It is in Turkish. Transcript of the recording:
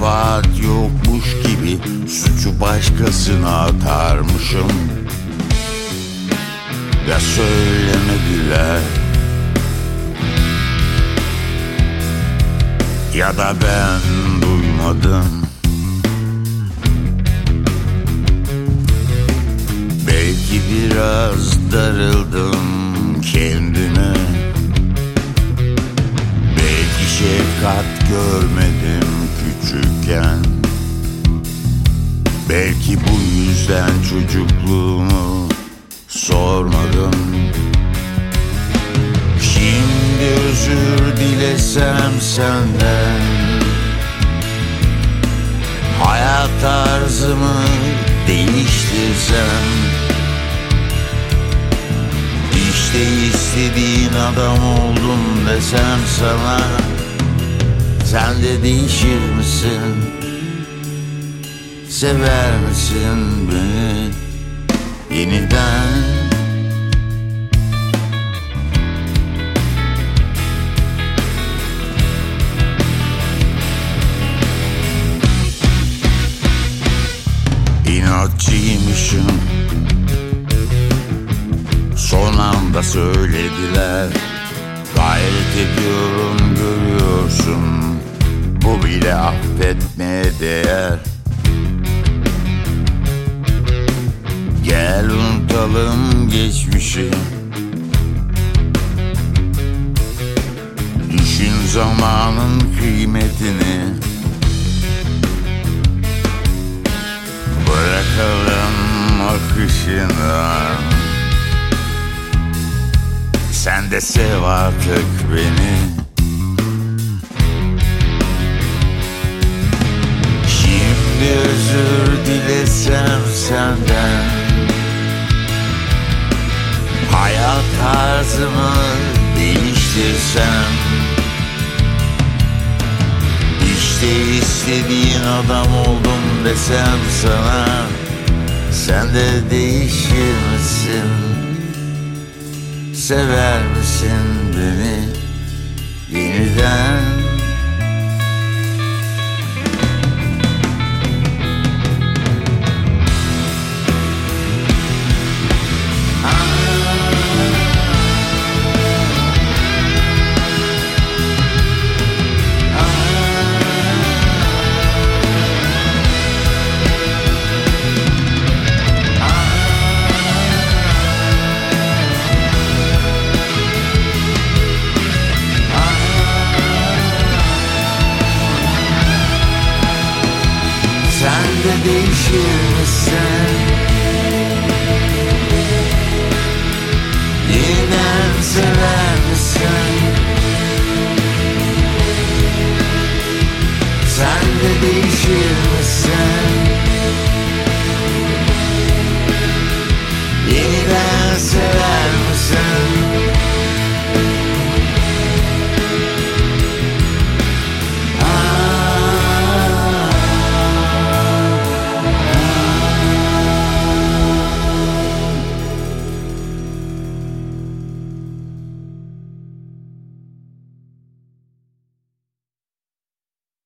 kabahat yokmuş gibi Suçu başkasına atarmışım. Ya söylemediler. Ya da ben duymadım. Belki biraz darıldım kendime şefkat görmedim küçükken. Belki bu yüzden çocukluğumu sormadım. Şimdi özür dilesem senden. Hayat tarzımı değiştirsem. İşte istediğin adam oldum desem sana Sen de değişir misin? Sever misin beni yeniden? İnatçıymışım Son anda söylediler Gayret ediyorum görüyorsun bile affetmeye değer. Gel unutalım geçmişi. Düşün zamanın kıymetini. Bırakalım akışına Sen de sev artık beni senden Hayat tarzımı değiştirsem İşte istediğin adam oldum desem sana Sen de değişir misin? Sever misin beni yeniden? Sen de değişir misin?